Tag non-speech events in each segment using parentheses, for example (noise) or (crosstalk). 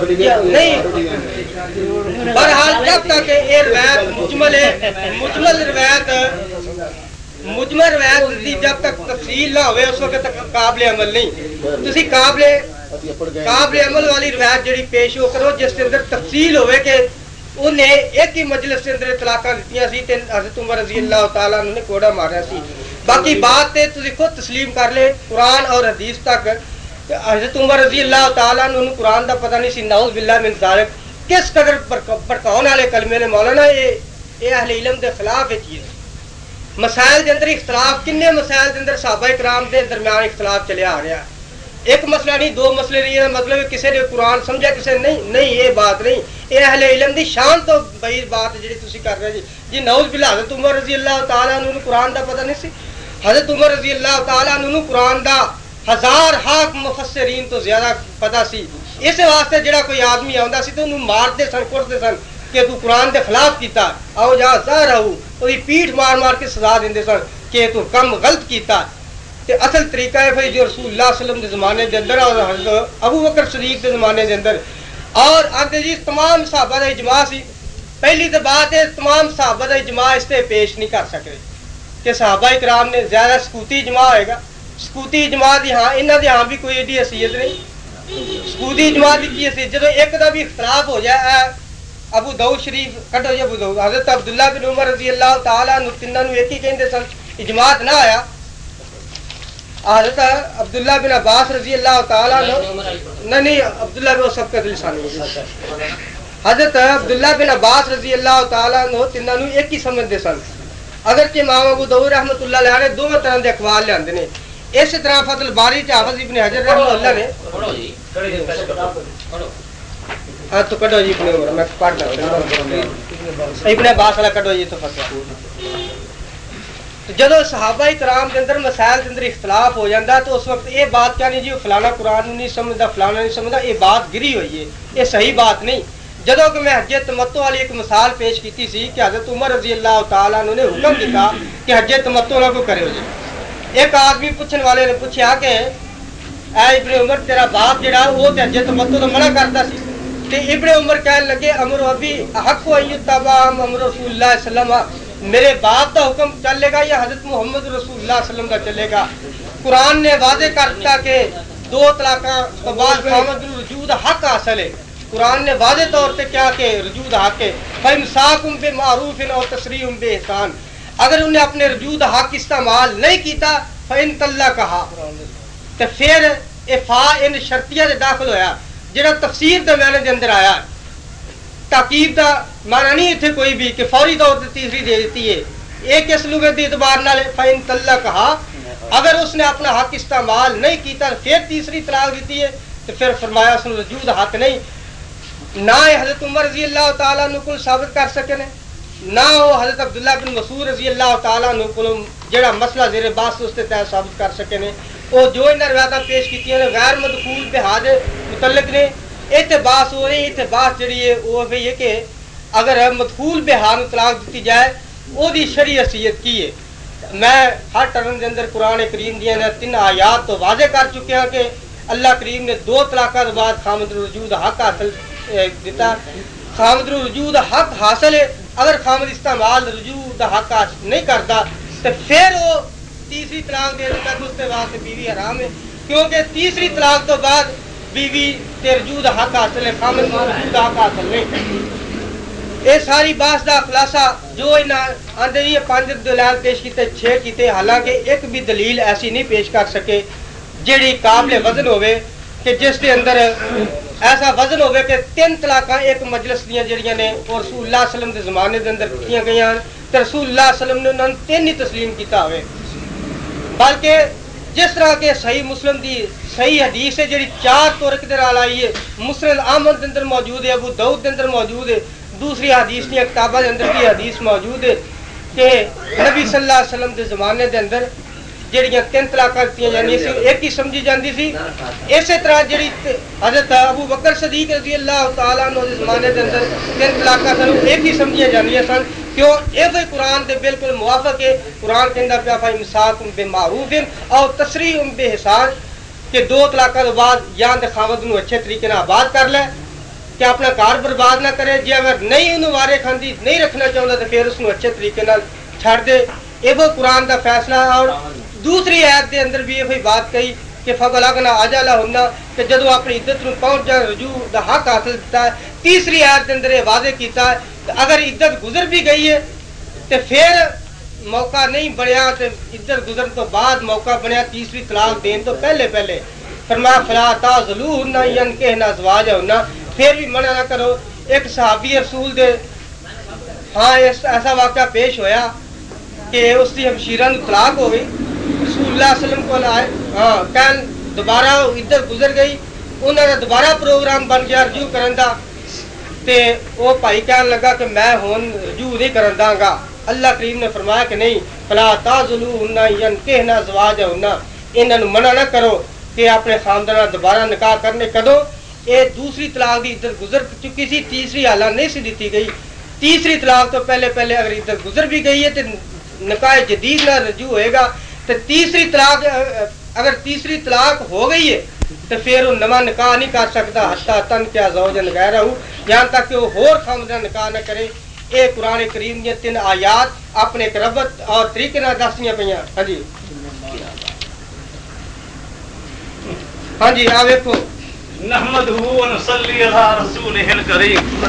نہیں؟ بہرحال جب تک یہ روایت مجمل ہے۔ مجمل روایت مجمل روایت دی جب تک تفصیل نہ ہوئے اس وقت تک قابل عمل نہیں۔ تسی قابل قابل عمل والی روایت جڑی پیش ہو کرو جس کے اندر تفصیل ہوئے کہ انہیں ایک ہی مجلس کے اندر طلاقاں دتیاں سی تے حضرت عمر رضی اللہ تعالی عنہ نے کوڑا ماریا سی۔ باقی بات تے تسی خود تسلیم کر لے قرآن اور حدیث تک حضرت عمر رضی اللہ تعالیٰ عنہ نوں قرآن دا پتہ نہیں سی، نعوذ باللہ من ذالک، کس قدر بھڑکاؤن والے کلمے نے مولانا یہ یہ اہل علم دے خلاف ہے چیز مسائل دے اندر اختلاف، کنے مسائل دے اندر صحابہ کرام دے درمیان اختلاف چلے آ رہا ہے۔ ایک مسئلہ نہیں، دو مسئلے نہیں مطلب ہے مطلب کسی نے قرآن سمجھا کسی نے نہیں نہیں، یہ بات نہیں۔ یہ اہل علم دی شان تو بعید بات جڑی تسی کر رہے جی۔ جی نعوذ باللہ، حضرت عمر رضی اللہ تعالیٰ عنہ قرآن دا پتہ نہیں سی؟ حضرت عمر رضی اللہ تعالیٰ عنہ قرآن دا ہزار ہاک مفسرین تو زیادہ پتہ سی۔ اس واسطے جڑا کوئی آدمی آندا سی تو انہوں مارتے سن کٹتے سن کہ تو قرآن دے خلاف کیتا۔ آؤ جا، سا رہو۔ وہی پیٹھ مار مار کے سزا دیندے سن کہ تو کم غلط کیتا۔ تے اصل طریقہ ہے بھائی جو رسول اللہ صلی اللہ علیہ وسلم دے زمانے دے اندر اور حضرت ابو بکر صدیق دے زمانے دے اندر۔ اور آگے جی تمام صحابہ دا اجماع سی۔ پہلی تو بات ہے تمام صحابہ دا اجماع اس تے پیش نہیں کر سکے۔ کہ صحابہ اکرام نے زیادہ سکوتی اجماع ہوئے گا۔ سکوتی اجماع دی ہاں انہاں دی ہاں بھی کوئی ایڈی حیثیت نہیں سکوتی اجماع دی کی حیثیت جدو ایک دا بھی اختلاف ہو جائے ابو دو شریف کٹو ابو دو حضرت عبداللہ بن عمر رضی اللہ تعالیٰ نو تنہاں نو ایک ہی کہندے سن اجماعت نہ آیا حضرت عبداللہ بن عباس رضی اللہ تعالیٰ نہ نہیں عبداللہ بن سب کا لسان حضرت عبداللہ بن عباس رضی اللہ تعالیٰ نو تنہاں نو ایک ہی سمجھدے سن اگرچہ امام ابو داؤد رحمۃ اللہ علیہ نے دونوں طرح دے اقوال لے نے اس طرح فضل باری حافظ ابن حجر رحمۃ اللہ نے ہاں تو کڈو جی ابن عمر میں پڑھ رہا ابن عباس والا کڈو جی تو فتوا جدو صحابہ کرام کے اندر مسائل کے اندر اختلاف ہو تو اس وقت یہ بات کیا نہیں جی فلانا قرآن نہیں سمجھتا فلانا نہیں سمجھتا یہ بات گری ہوئی ہے۔ یہ صحیح بات نہیں۔ جدو کہ میں حج تمتو والی ایک مثال پیش کی سی کہ حضرت عمر رضی اللہ تعالیٰ نے حکم دیتا کہ حج تمتو نہ کو کرے جی۔ ایک آدمی پوچھنے والے نے پوچھا کہ اے ابن عمر، تیرا باپ جڑا وہ تے حج تمتو تو منع کرتا سی۔ تے ابن عمر کہنے لگے، امر ابھی حق و ایتبام امر رسول اللہ صلی اللہ علیہ وسلم۔ میرے باپ کا حکم چلے گا یا حضرت محمد رسول اللہ صلی اللہ علیہ وسلم کا چلے گا؟ قرآن نے واضح کر دیا کہ دو طلاقاں تو بعد محمد رجود حق حاصل ہے۔ قرآن نے واضح طور پہ کیا کہ رجود حق ہے۔ فَإِمْسَاكُمْ بِمَعْرُوفٍ اور تسریم بے احسان اگر انہیں اپنے رجود حق استعمال نہیں کیتا، فَإِن تَلَّا کہا تو پھر افا ان شرطیہ دے داخل ہویا، جڑا تفسیر دے میں دے اندر آیا۔ تاکید دا مانا نہیں اتنے کوئی بھی کہ فوری طور پہ تیسری دے دیتی ہے۔ ایک اس لغت دی اعتبار نال فَإِن تَلَّا کہا اگر اس نے اپنا حق استعمال نہیں کیتا، پھر تیسری طلاق دیتی ہے تو پھر فرمایا اس نے رجود حق نہیں۔ نہ حضرت عمر رضی اللہ تعالیٰ عنہ کو ثابت کر سکے نے۔ نہ وہ حضرت عبداللہ بن مسعود رضی اللہ تعالیٰ جڑا مسئلہ زیر باس اس کے تحت ثابت کر سکے نے۔ وہ جو انہیں روایتاں پیش کی ہیں غیر مدخول بحاد متعلق نے۔ ایتھے باس ہو رہی، ایتھے باس جڑی ہے، وہ ہے یہ کہ اگر مدخول بحاد طلاق دیتی جائے وہ دی شرعی حیثیت کی ہے۔ میں ہر ٹرن کے اندر قرآن کریم دیا نے تین آیات تو واضح کر چکے ہیں کہ اللہ کریم نے دو طلاقات بعد خامد رجود حق حاصل دیتا خامد رجود حق حاصل ہے اگر خامد استعمال رجود حق نہیں کرتا، تو پھر وہ تیسری طلاق دے دیتا تو اس کے واسطے بیوی حرام ہے۔ کیونکہ تیسری طلاق تو بعد بیوی تے رجود حق حاصل ہے، خامد کو رجود حق حاصل نہیں۔ یہ ساری باس دا خلاصہ جو آدھے یہ پانچ دلائل پیش کیتے، چھ کیتے، حالانکہ ایک بھی دلیل ایسی نہیں پیش کر سکے جیڑی قابل وزن ہوئے کہ جس کے اندر ایسا وزن ہوئے کہ تین طلاقاں ایک مجلس دیا جڑیاں نے اور رسول اللہ علیہ وسلم دے زمانے دے اندر کیتیاں گئی ہیں تو رسول اللہ علیہ وسلم نے انہوں نے تین ہی تسلیم کیتا ہوئے۔ بلکہ جس طرح کے صحیح مسلم دی صحیح حدیث ہے جڑی چار طورق دے نال آئی ہے مسلم احمد دے اندر موجود ہے، ابو داؤد دے اندر موجود ہے، دوسری حدیث نے کتابہ دے اندر بھی حدیث موجود ہے کہ نبی صلی اللہ علیہ وسلم دے زمانے دے اندر جڑیاں تین طلاقاں دتیاں جاندیاں سی ایک ہی سمجھی جاندی سی اسی طرح جڑی حضرت ابو بکر صدیق رضی اللہ تعالیٰ عنہ دے زمانے دے اندر تین طلاقاں سن ایک ہی سمجھیاں جاندیاں سن کیوں یہ قرآن دے بالکل موافق ہے قرآن کہندا پیا فا امساک بے معروف او تسریح بے حسان کہ دو طلاقاں دے بعد یا تے خاوند نو اچھے طریقے نال آباد کر لے کہ اپنا کار برباد نہ کرے جی اگر نہیں انہوں وارے کھاندی نہیں رکھنا چاہتا تو پھر اس کو اچھے طریقے نال چھڑ دے یہ وہ قرآن کا فیصلہ ہے اور دوسری عید کے اندر بھی یہ بات کہی کہ فبل اگنا آجالا ہونا کہ جدو اپنی عدت نو پہنچ جائے رجوع دا حق حاصل کیتا ہے تیسری عید کے اندر یہ واضح کیتا ہے کہ اگر عدت گزر بھی گئی ہے تو پھر موقع نہیں بنیا تو عدت گزر تو بعد موقع بنیا تیسری طلاق دین تو پہلے پہلے فرمایا فلا تازلو ہونا ین کہنا زواج ہونا پھر بھی منع نہ کرو ایک صحابی رسول دے ہاں ایسا واقعہ پیش ہویا کہ اس کی ہمشیرہ طلاق ہو گئی اللہ علیہ وسلم کو آئے۔ ہاں دوبارہ ادھر گزر گئی۔ انہوں نے دوبارہ پروگرام بن گیا رجوع کرن دا۔ تے وہ بھائی کہن لگا کہ میں ہون رجوع نہیں کرن دا گا۔ اللہ کریم نے فرمایا کہ نہیں، فلا تازلو ہننا ین یعنی کہنا زواج ہننا انہوں منع نہ کرو کہ اپنے خاندانہ دوبارہ نکاح کرنے کدو یہ دوسری طلاق دی ادھر گزر چکی سی، تیسری حالہ نہیں سی دیتی گئی۔ تیسری طلاق تو پہلے پہلے اگر ادھر گزر بھی گئی ہے تو نکاح جدید نہ رجوع ہوئے گا۔ تو تیسری طلاق اگر تیسری طلاق ہو گئی ہے تو پھر وہ نواں نکاح نہیں کر سکتا۔ حتیٰ تن کیا زوجن غیر ہوں یہاں تک کہ وہ ہور خامدہ نکاح نہ کرے اے قرآن کریم دیا تین آیات اپنے ایک ربط اور طریقے نہ دستیاں پہ ہاں جی۔ ہاں جی آ ویکو نحمد نصلی علی رسول کریم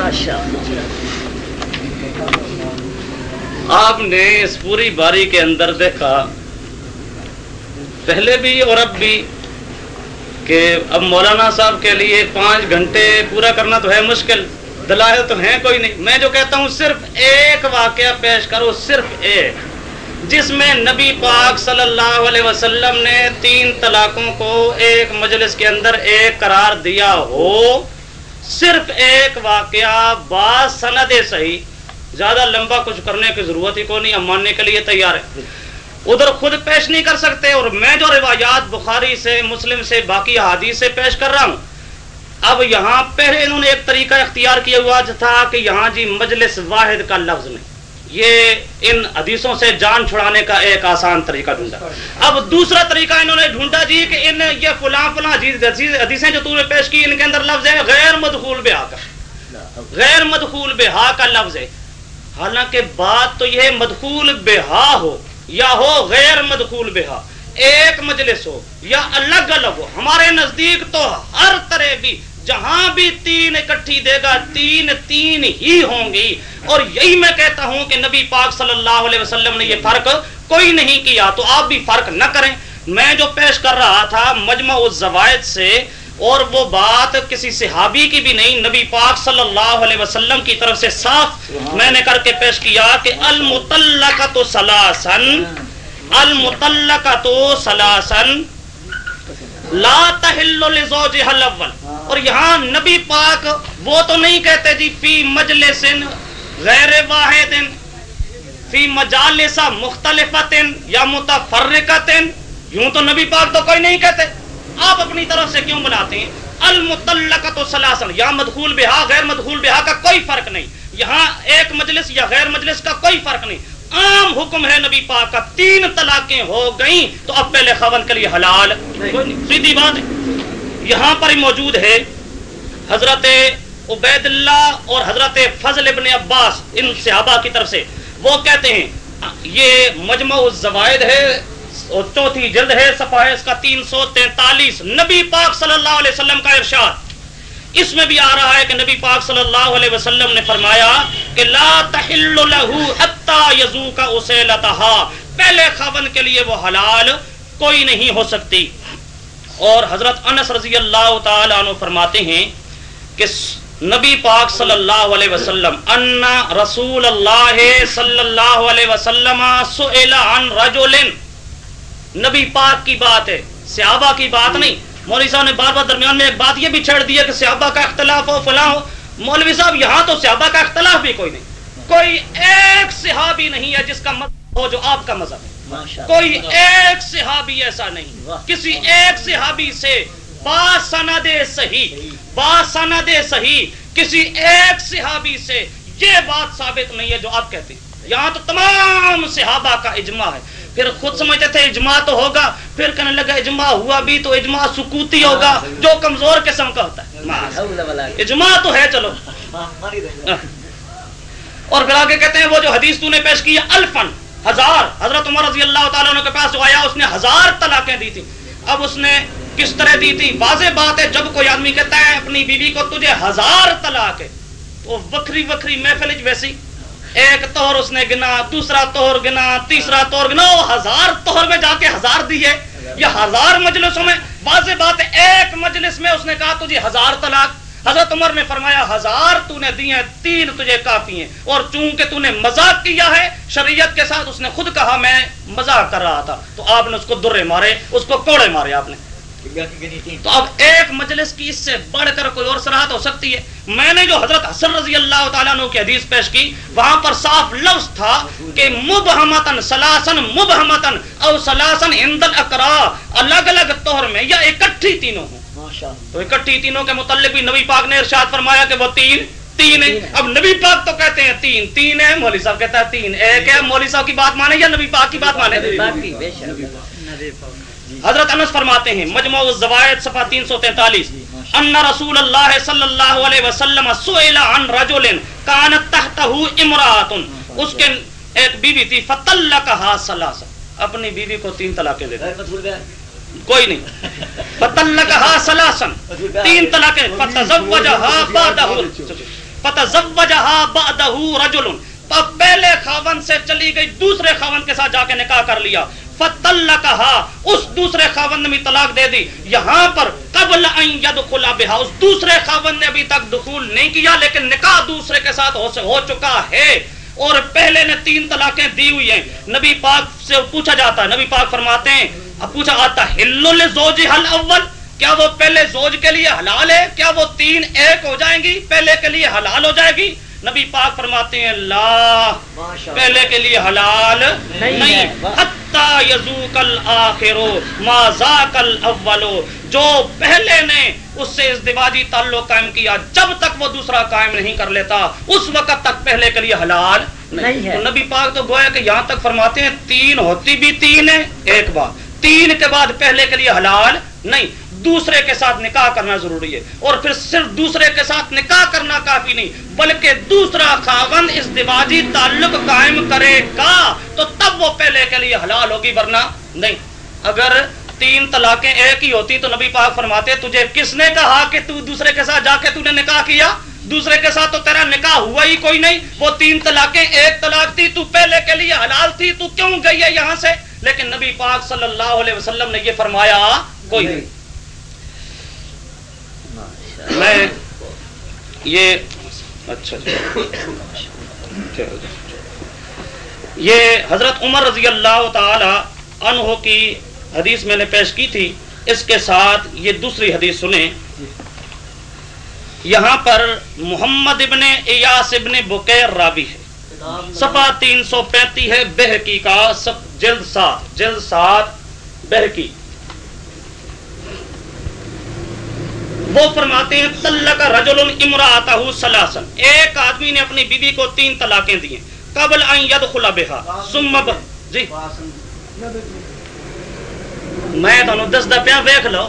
آپ نے اس پوری باری کے اندر دیکھا پہلے بھی اور اب بھی کہ اب مولانا صاحب کے لیے پانچ گھنٹے پورا کرنا تو ہے مشکل، دلائل تو ہیں کوئی نہیں۔ میں جو کہتا ہوں صرف ایک واقعہ پیش کرو، صرف ایک۔ جس میں نبی پاک صلی اللہ علیہ وسلم نے تین طلاقوں کو ایک مجلس کے اندر ایک قرار دیا ہو، صرف ایک واقعہ با سند صحیح۔ زیادہ لمبا کچھ کرنے کی ضرورت ہی کو نہیں، ہم ماننے کے لیے تیار ہے ادھر خود پیش نہیں کر سکتے اور میں جو روایات بخاری سے، مسلم سے، باقی حادیث سے پیش کر رہا ہوں، اب یہاں پہلے انہوں نے ایک طریقہ اختیار کیا ہوا تھا کہ یہاں جی مجلس واحد کا لفظ نہیں یہ ان حدیثوں سے جان چھڑانے کا ایک آسان طریقہ ڈھونڈا۔ اب دوسرا طریقہ انہوں نے ڈھونڈا جی کہ ان یہ فلاں فلاں حدیثیں جو تم نے پیش کی، ان کے اندر لفظ ہے غیر مدخول بہا کا۔ غیر مدخول بہا کا لفظ ہے۔ حالانکہ بات تو یہ مدخول بہا ہو۔ یا ہو غیر مدخول بہا، ایک مجلس ہو یا الگ الگ ہو، ہمارے نزدیک تو ہر طرح بھی، جہاں بھی تین اکٹھی دے گا، تین تین ہی ہوں گی۔ اور یہی میں کہتا ہوں کہ نبی پاک صلی اللہ علیہ وسلم نے یہ فرق کوئی نہیں کیا، تو آپ بھی فرق نہ کریں۔ میں جو پیش کر رہا تھا مجمع الزوائد سے اور وہ بات کسی صحابی کی بھی نہیں نبی پاک صلی اللہ علیہ وسلم کی طرف سے صاف میں نے کر کے پیش کیا کہ المتلقۃ سلاسن المتلقۃ سلاسن لا تحل لزوجها الاول۔ اور یہاں نبی پاک وہ تو نہیں کہتے جی فی مجلس غیر واحد فی مجالس مختلفت یا متفرقت یوں تو نبی پاک تو کوئی نہیں کہتے۔ آپ اپنی طرف سے کیوں بناتے ہیں؟ المتلقت سلاسن یا مدخول بہا، غیر مدخول بہا کا کوئی فرق نہیں۔ یہاں ایک مجلس یا غیر مجلس کا کوئی فرق نہیں۔ عام حکم ہے نبی پاک کا، تین طلاقیں ہو گئیں تو اب پہلے خون کے لیے حلال۔ سیدھی بات یہاں پر موجود ہے حضرت عبید اللہ اور حضرت فضل ابن عباس، ان صحابہ کی طرف سے۔ وہ کہتے ہیں، یہ مجمع الزوائد ہے۔ چوتھی جلد ہے صفحہ اس کا تین سو تینتالیس نبی پاک صلی اللہ علیہ وسلم کا ارشاد۔ اس میں بھی آ رہا ہے کہ نبی پاک صلی اللہ علیہ وسلم نے فرمایا کہ لا تحل له حتى يذوق اسيلتها پہلے خاون کے لیے وہ حلال کوئی نہیں ہو سکتی۔ اور حضرت انس رضی اللہ تعالی عنہ فرماتے ہیں کہ نبی پاک صلی اللہ علیہ وسلم ان رسول اللہ صلی اللہ علیہ وسلم سئل عن رجل نبی پاک کی بات ہے صحابہ کی بات نہیں۔ مولوی صاحب نے بار بار درمیان میں ایک بات یہ بھی چھڑ دی ہے کہ صحابہ کا اختلاف ہو فلاں ہو۔ مولوی صاحب یہاں تو صحابہ کا اختلاف بھی کوئی نہیں۔ کوئی ایک صحابی نہیں ہے جس کا مذہب ہو جو آپ کا مذہب ہے۔ کوئی ایک صحابی ایسا نہیں۔ کسی ایک صحابی سے با سند صحیح با سند صحیح کسی ایک صحابی سے یہ بات ثابت نہیں ہے جو آپ کہتے ہیں۔ یہاں تو تمام صحابہ کا اجماع ہے۔ پھر خود سمجھتے تھے اجماع تو ہوگا پھر کہنے لگا اجماع ہوا بھی تو اجماع سکوتی ہوگا جو کمزور قسم کا ہوتا ہے۔ اجماع تو ہے چلو۔ اور پھر آگے کہتے ہیں وہ جو حدیث تو نے پیش کی الفن ہزار۔ حضرت عمر رضی اللہ تعالیٰ کے پاس آیا اس نے ہزار طلاقیں دی تھی۔ اب اس نے کس طرح دی تھی؟ واضح بات ہے جب کوئی آدمی کہتا ہے اپنی بیوی کو تجھے ہزار طلاق ہے تو وکری وکری محفل ویسی ایک توہر اس نے گنا دوسرا توہر گنا تیسرا توہر گنا وہ ہزار توہر میں جا کے ہزار دیے یا ہزار مجلسوں میں واضح بات ہے ایک مجلس میں اس نے کہا تجھے ہزار طلاق۔ حضرت عمر نے فرمایا ہزار تو نے دیے تین تجھے کافی ہیں۔ اور چونکہ تو نے مزاق کیا ہے شریعت کے ساتھ اس نے خود کہا میں مزاق کر رہا تھا۔ تو آپ نے اس کو درے مارے اس کو کوڑے مارے آپ نے۔ تو اب ایک مجلس کی اس سے بڑھ کر کوئی اور سراہت ہو سکتی ہے؟ میں نے جو حضرت حسن رضی اللہ تعالیٰ عنہ کی حدیث پیش کی وہاں پر صاف لفظ تھا کہ مبہمتن سلاسن مبہمتن او سلاسن اندل اقرا الگ الگ طور میں یا اکٹھی تینوں ہوں۔ تو اکٹھی تینوں کے متعلق بھی نبی پاک نے ارشاد فرمایا کہ وہ تین تین ہے اب نبی پاک تو کہتے ہیں تین تین ہے مولوی صاحب کہتا ہے تین۔ ایک ہے مولوی صاحب کی بات مانے یا نبی پاک کی بات مانے؟ حضرت انس فرماتے ہیں مجموع الزوائد صفحہ 343 ان رسول اللہ صلی اللہ علیہ وسلم سئل عن رجل كانت تحته امراه اس کے ایک بیوی تھی فطلقها ثلاثه اپنی بیوی کو تین طلاقیں دے دی. کوئی نہیں. فطلقها ثلاثا تین طلاقیں. فتزوجها بعده فتزوجها بعده رجل. پہلے خاون سے چلی گئی دوسرے خاون کے ساتھ جا کے نکاح کر لیا. فتل کہا اس دوسرے خاون نے بھی طلاق دے دی۔ یہاں پر قبل ان یدخل بها اس دوسرے خاون نے ابھی تک دخول نہیں کیا لیکن نکاح دوسرے کے ساتھ ہو, ہو چکا ہے۔ اور پہلے نے تین طلاقیں دی ہوئی ہیں۔ نبی پاک سے پوچھا جاتا ہے نبی پاک فرماتے ہیں اب پوچھا آتا ہلو لزوج حل اول؟ کیا وہ پہلے زوج کے لیے حلال ہے؟ کیا وہ تین ایک ہو جائیں گی؟ پہلے کے لیے حلال ہو جائے گی؟ نبی پاک فرماتے ہیں اللہ پہلے کے لیے حلال نہیں جو پہلے نے اس سے اس دیواجی تعلق قائم کیا جب تک وہ دوسرا قائم نہیں کر لیتا اس وقت تک پہلے کے لیے حلال نہیں۔ ہے۔ نبی پاک تو گویا کہ یہاں تک فرماتے ہیں تین ہوتی بھی تین ہے ایک بار تین کے بعد پہلے کے لیے حلال نہیں۔ دوسرے کے ساتھ نکاح کرنا ضروری ہے اور پھر صرف دوسرے کے ساتھ نکاح کرنا کافی نہیں، بلکہ دوسرا خاون اس دیواجی تعلق قائم کرے گا، تو تب وہ پہلے کے لیے حلال ہوگی، ورنہ نہیں۔ اگر تین طلاقیں ایک ہی ہوتی تو نبی پاک فرماتے، تجھے کس نے کہا کہ تو دوسرے کے ساتھ جا کے تو نے نکاح کیا؟ دوسرے کے ساتھ تو تیرا نکاح ہوا ہی کوئی نہیں، وہ تین طلاقیں ایک طلاق تھی، تو پہلے کے لیے حلال تھی، تو کیوں گئی ہے یہاں سے؟ لیکن نبی پاک صلی اللہ علیہ وسلم نے یہ فرمایا، کوئی نہیں۔ میں یہ اچھا جی۔ یہ حضرت عمر رضی اللہ تعالی عنہ کی حدیث میں نے پیش کی تھی۔ اس کے ساتھ یہ دوسری حدیث سنیں۔ یہاں پر محمد ابن ایاس ابن بکیر راوی ہے۔ سفا تین سو پینتی ہے، بہکی کا سب جلد سات جلد سات بہکی۔ وہ فرماتے ہیں تلق رجل امراطہ سلاسن ایک آدمی نے اپنی بیوی کو تین طلاقیں دی قبل ان يدخل بها ثم ب... جی۔ میں تانوں دس دا پیا ویکھ لو۔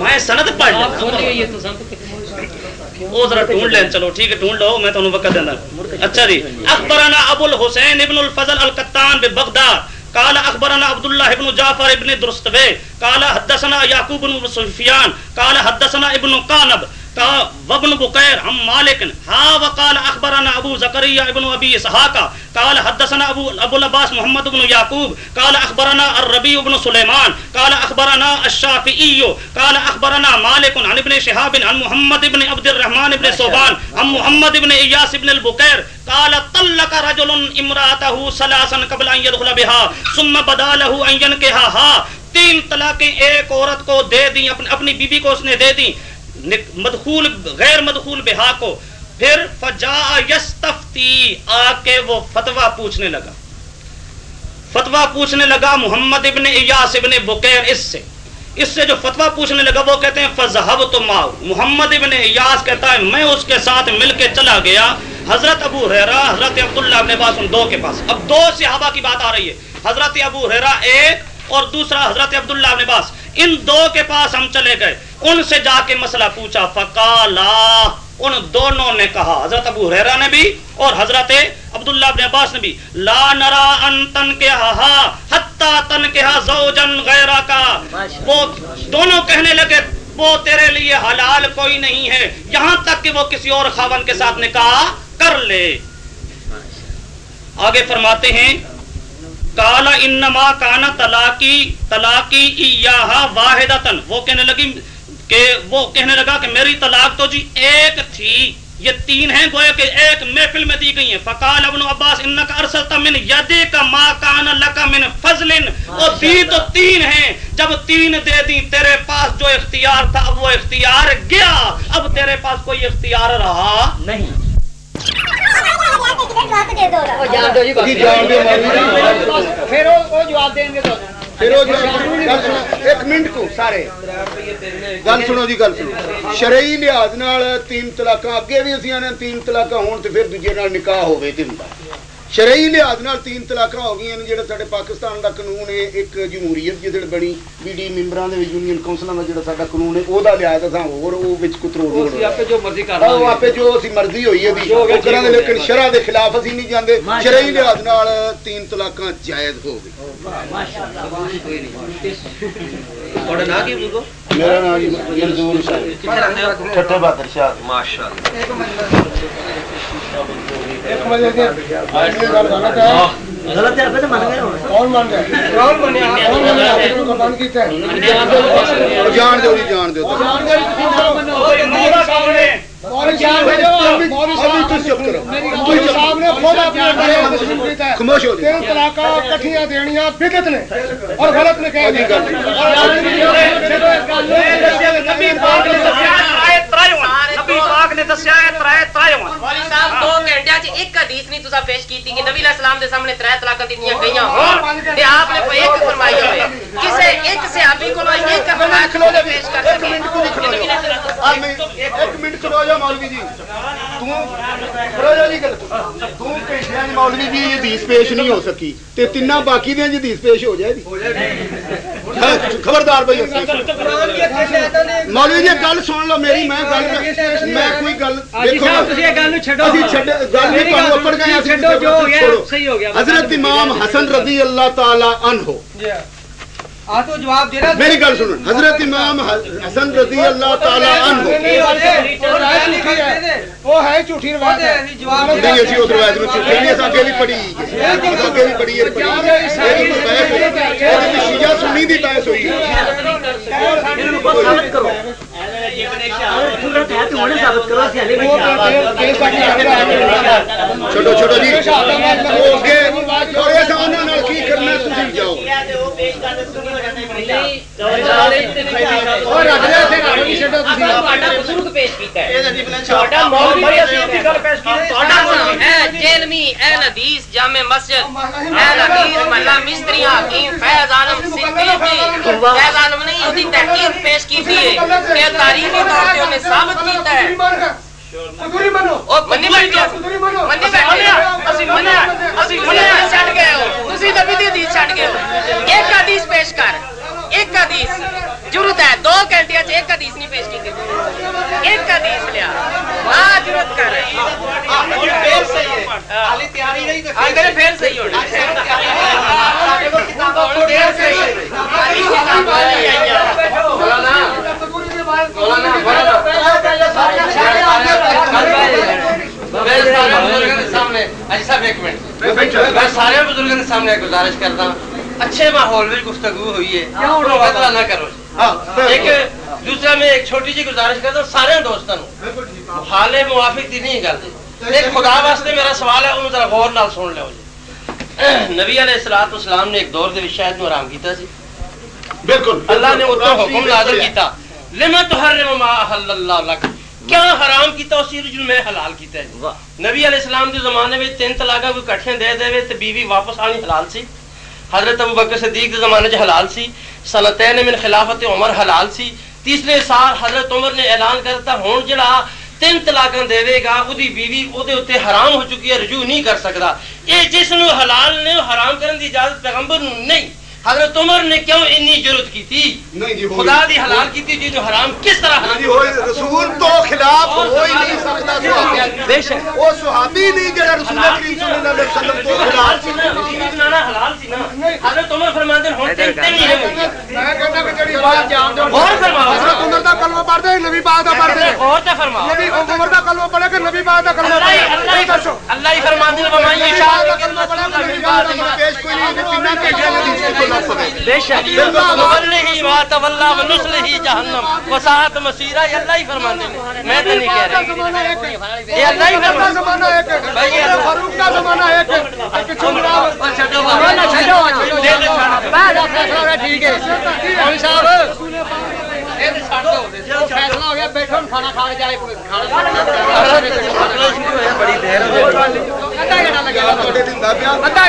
میں سند پڑھ لیا او ذرا ڈھونڈ لیں چلو ٹھیک ہے ڈھونڈ لو میں تانوں وقت دیندا اچھا جی۔ اخبرنا ابو الحسین ابن الفضل القطان ببغداد۔ قال اخبرنا عبد الله بن جعفر ابن درستوي قال حدثنا يعقوب بن سفيان قال حدثنا ابن قانب وابن بقير عن مالك ها وقال اخبرنا ابو زكريا ابن ابي اسحاق قال حدثنا ابو ابو العباس محمد بن يعقوب قال اخبرنا الربيع بن سليمان قال اخبرنا الشافعي قال اخبرنا مالك عن ابن شهاب عن محمد بن عبد الرحمن بن صوبان عن محمد بن اياس بن البكير قال طلق رجل امراته ثلاثا قبل ان يدخل بها ثم بدا له ان ينكحها تین طلاقیں ایک عورت کو دے دی اپنی بیوی کو اس نے دے دی مدخول غیر مدخول بہا کو، پھر فجا یستفتی آ کے وہ فتوا پوچھنے لگا۔ فتوا پوچھنے لگا محمد ابن ایاس ابن بکیر اس سے۔ اس سے جو فتوا پوچھنے لگا وہ کہتے ہیں فضحب تو ماؤ۔ محمد ابن ایاس کہتا ہے، میں اس کے ساتھ مل کے چلا گیا۔ حضرت ابو حیرا حضرت عبداللہ ابن باس ان دو کے پاس۔ اب دو صحابہ کی بات آ رہی ہے۔ حضرت ابو ہریرا ایک اور دوسرا حضرت عبداللہ ابن عباس۔ ان دو کے پاس ہم چلے گئے۔ ان سے جا کے مسئلہ پوچھا، فقالا، ان دونوں نے کہا، حضرت ابو حریرہ نے بھی اور حضرت عبداللہ ابن عباس نے بھی، لا نرا ان تن کے ہا تن کے ہا زوجن غیرہ کا وہ دونوں کہنے لگے، وہ تیرے لیے حلال کوئی نہیں ہے۔ یہاں تک کہ وہ کسی اور خاون کے ساتھ نکاح کر لے۔ آگے فرماتے ہیں کالا انما کانا طلاقی طلاقی واحد وہ کہنے لگی کہ وہ کہنے لگا کہ میری طلاق تو جی ایک تھی۔ یہ تین ہیں گویا کہ ایک محفل میں دی گئی ہیں۔ فقال ابن عباس انکا ارسلتا من یدی ما کان لکا من فضل وہ دی تو تین ہیں۔ جب تین دے دی تیرے پاس جو اختیار تھا، اب وہ اختیار گیا۔ اب تیرے پاس کوئی اختیار رہا نہیں۔ ایک منٹ کو سارے گل سنو جی گل سنو شرعی لحاظ تین تلاک اگے بھی اسی تین تلاک ہون پھر دوجے نکاح ہوئے شرعی لحاظ نال تین طلاقاں ہو گئی ہیں جڑا ساڈے پاکستان دا قانون ہے ایک جمہوریت جدڑ بنی بی ڈی ممبراں دے یونین کونسلاں دا جڑا ساڈا قانون ہے او دا لحاظ اساں ہور او وچ کترو ہو اسی اپے جو مرضی کر او اپے جو اسی مرضی ہوئی ہے دی او کراں دے لیکن شرع دے خلاف اسی نہیں جاندے شرعی لحاظ نال تین طلاقاں جائز ہو گئی ماشاءاللہ تھوڑا نام کی بولو میرا نام یلزور شاہ ٹھٹے بہادر شاہ ماشاءاللہ ایک بجے غلط ہے؟ تو من گئے کون من گئے کون منیا کون منیا بند کیتا ہے جان دو جان دو۔ جان دو کٹیاں دنیا بدت نے۔ اور غلط نے کہہ دیا۔ حدیث نہیں تسا پیش کی کہ نبی علیہ السلام دے سامنے ترے طلاق دتیاں گئیاں ہون تے آپ نے ایک فرمائی ہوئے کسے ایک صحابی کو ایک فرمایا کھلو دے پیش کر سکے ایک منٹ کھلو جا مولوی جی تو کھلو جا جی گل تو پیشیاں مولوی جی یہ حدیث پیش نہیں ہو سکی تے تینا باقی جی حدیث پیش ہو جائے دی خبردار بھائی مولوی جی گل سن لو میری میں گل میں کوئی گل دیکھو تسی گل نو چھڈو۔ اسی چھڈ گل نہیں پانو اپڑ گئے چھڈو جو ہو گیا صحیح ہو گیا۔ حضرت امام حسن رضی اللہ تعالی عنہ۔ میری گل سنو۔ حضرت امام حسن رضی اللہ تعالی عنہ۔ وہ ہے جھوٹی روایت نہیں اسی اس روایت میں جھوٹی نہیں اساں بھی پڑھی اساں بھی پڑھی ہے۔ پڑھی شیعہ سنی دی بحث ہوئی۔ ثابت کرو چھوٹو چھوٹو جی کی کرنا تھی جاؤ جامع مسجد مستری حکیم فیض عالم فیض عالم نے یہ تحقیق پیش کی تھی کہ تاریخی طور پہ انہیں ثابت کیتا ہے منی منی بیٹھ گئے ہو تسی نبی دی حدیث گئے ہو ایک حدیث پیش کر ایک حدیث ضرورت ہے دو گھنٹے چ ایک حدیث نہیں پیش کی ایک حدیث لیا ہاں ضرورت کر پھر صحیح ہے علی تیاری نہیں تو پھر صحیح ہے سارے بزرگوں کے سامنے گزارش کرتا اچھے ماحول میں گفتگو ہوئی ہے۔ نہ کرو۔ ایک دوسرا میں ایک چھوٹی جی گزارش کرتا ہوں سارے دوستوں حال موافق دی نہیں گل۔ ایک خدا واسطے میرا سوال ہے انہوں ذرا غور نال سن لو جی۔ (clears throat) نبی علیہ السلام اسلام نے ایک دور دے شاید نو آرام کیتا سی۔ بالکل اللہ نے اتنا حکم نازل کیتا۔ لما تحرم ما احل اللہ لک۔ کیا حرام کیتا اسی رجل میں حلال کیتا ہے؟ نبی علیہ السلام دے زمانے میں تین طلاقاں کوئی کٹھیاں دے دے تے بیوی واپس آنی حلال سی؟ حضرت ابو بکر صدیق کے زمانے چ حلال سی، سنتین من خلافت عمر حلال سی۔ تیسرے سال حضرت عمر نے اعلان کرتا ہون جڑا تین طلاقاں دے دے گا، اودی بیوی اودے اوتے حرام ہو چکی ہے، رجوع نہیں کر سکدا۔ اے جس نو حلال نے حرام کرن دی اجازت پیغمبر نو نہیں۔ حضرت عمر نے کیوں اتنی ضرورت کی تھی؟ نہیں جی خدا دی حلال کی تھی جو حرام کس طرح جی رسول تو خلاف ہو ہی نہیں سکتا صحابی بے شک۔ وہ صحابی نہیں جڑا رسول کریم صلی اللہ علیہ وسلم تو حلال خلاف سی نا؟ حلال سی نا؟ حضرت عمر فرماندے ہن تین تین ہی رہے میں کہنا کہ جڑی بات جان دو۔ غور فرماؤ۔ حضرت عمر دا کلمہ پڑھ دے نبی پاک دا پڑھ دے۔ غور تے فرماؤ نبی عمر دا کلمہ پڑھے کہ نبی پاک دا کلمہ اللہ پڑھے۔ اللہ ہی نہیں دسو اللہ ہی فرماندے ہیں وما نبی یشاء دا کلمہ پڑھے۔ نبی پاک دا پیش کوئی نہیں کو لفظ ہے بے شک تولہی وا تولا و نسلہی جہنم۔ وساعت مسیرہ یہ اللہ ہی میں تو نہیں کہہ رہا۔ یہ اللہ ہی ہے۔ بھائی فاروق کا زمانہ ہے۔ چھوڑا ٹھیک ہے۔ صاحب ادا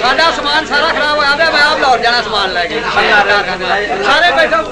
گھنٹہ سامان سارا خراب ہوا میں آپ لاہور جانا سامان لے کے سارے بیٹھو